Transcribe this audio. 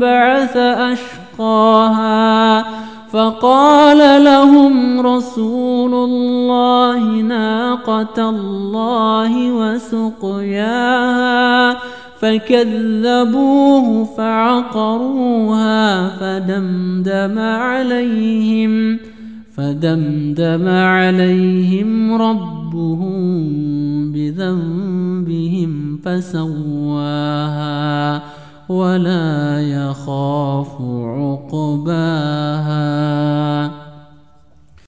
انبعث أشقاها فقال لهم رسول الله ناقة الله وسقياها فكذبوه فعقروها فدمدم عليهم فدمدم عليهم ربهم بذنبهم فسواها ولا يخاف عقباها.